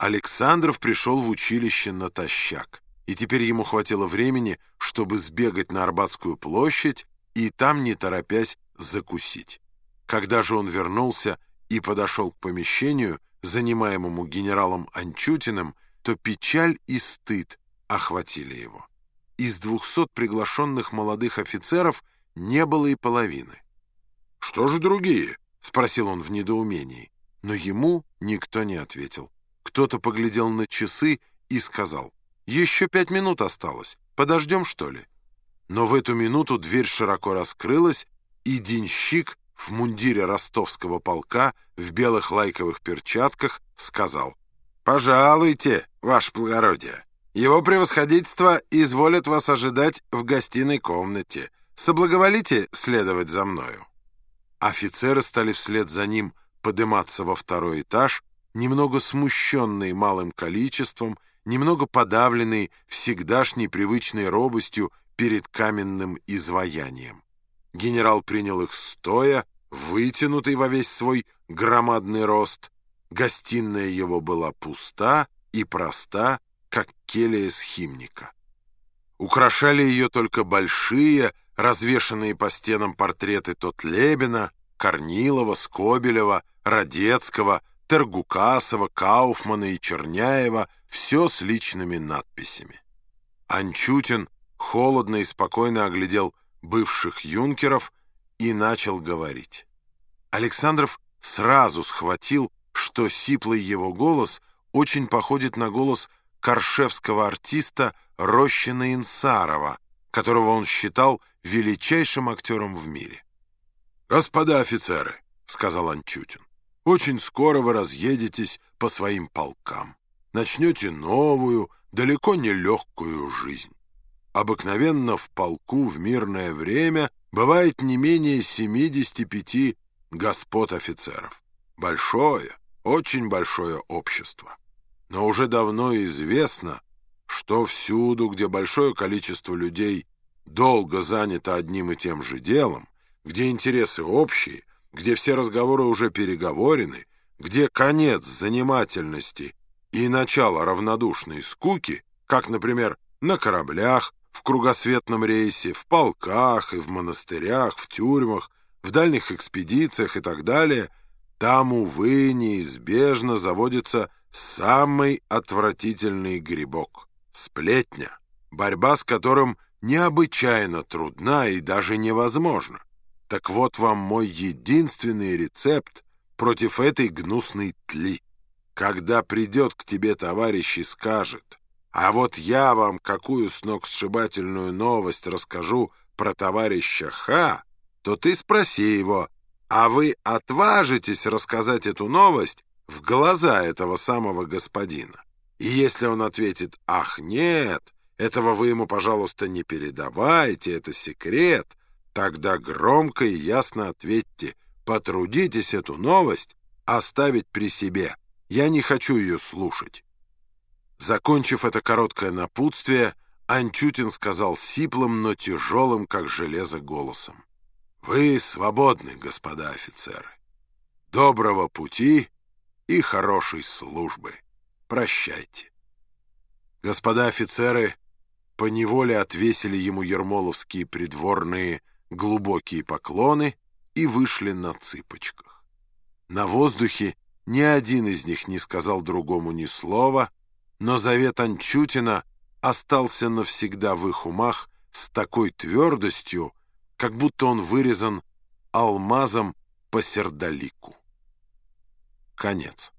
Александров пришел в училище натощак, и теперь ему хватило времени, чтобы сбегать на Арбатскую площадь и там, не торопясь, закусить. Когда же он вернулся и подошел к помещению, занимаемому генералом Анчутиным, то печаль и стыд охватили его. Из двухсот приглашенных молодых офицеров не было и половины. «Что же другие?» — спросил он в недоумении. Но ему никто не ответил. Кто-то поглядел на часы и сказал, «Еще пять минут осталось. Подождем, что ли?» Но в эту минуту дверь широко раскрылась, и денщик в мундире ростовского полка в белых лайковых перчатках сказал, «Пожалуйте, ваше благородие. Его превосходительство изволит вас ожидать в гостиной комнате. Соблаговолите следовать за мною». Офицеры стали вслед за ним подниматься во второй этаж, немного смущенные малым количеством, немного подавленные всегдашней привычной робостью перед каменным изваянием. Генерал принял их стоя, вытянутый во весь свой громадный рост. Гостиная его была пуста и проста, как келья схимника. Украшали ее только большие, развешанные по стенам портреты Тотлебина, Корнилова, Скобелева, Радецкого, Тергукасова, Кауфмана и Черняева, все с личными надписями. Анчутин холодно и спокойно оглядел бывших юнкеров и начал говорить. Александров сразу схватил, что сиплый его голос очень походит на голос коршевского артиста Рощина Инсарова, которого он считал величайшим актером в мире. «Господа офицеры», — сказал Анчутин, — «очень скоро вы разъедетесь по своим полкам, начнете новую, далеко не легкую жизнь. Обыкновенно в полку в мирное время бывает не менее 75 господ офицеров. Большое, очень большое общество. Но уже давно известно, что всюду, где большое количество людей долго занято одним и тем же делом, где интересы общие, где все разговоры уже переговорены, где конец занимательности и начало равнодушной скуки, как, например, на кораблях, в кругосветном рейсе, в полках и в монастырях, в тюрьмах, в дальних экспедициях и так далее, там, увы, неизбежно заводится самый отвратительный грибок — сплетня, борьба с которым необычайно трудна и даже невозможна. Так вот вам мой единственный рецепт против этой гнусной тли. Когда придет к тебе товарищ и скажет, а вот я вам какую сногсшибательную новость расскажу про товарища Ха, то ты спроси его, а вы отважитесь рассказать эту новость в глаза этого самого господина? И если он ответит «Ах, нет», этого вы ему, пожалуйста, не передавайте, это секрет, тогда громко и ясно ответьте «Потрудитесь эту новость оставить при себе, я не хочу ее слушать». Закончив это короткое напутствие, Анчутин сказал сиплым, но тяжелым, как железо, голосом. «Вы свободны, господа офицеры. Доброго пути и хорошей службы. Прощайте». Господа офицеры поневоле отвесили ему ермоловские придворные глубокие поклоны и вышли на цыпочках. На воздухе ни один из них не сказал другому ни слова, но завет Анчутина остался навсегда в их умах с такой твердостью, как будто он вырезан алмазом по сердолику. Конец.